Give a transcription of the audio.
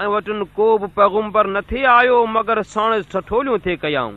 वटि को बि पैगुंबर न थे आयो मगर साण ठठोलियूं थिए कयाऊं।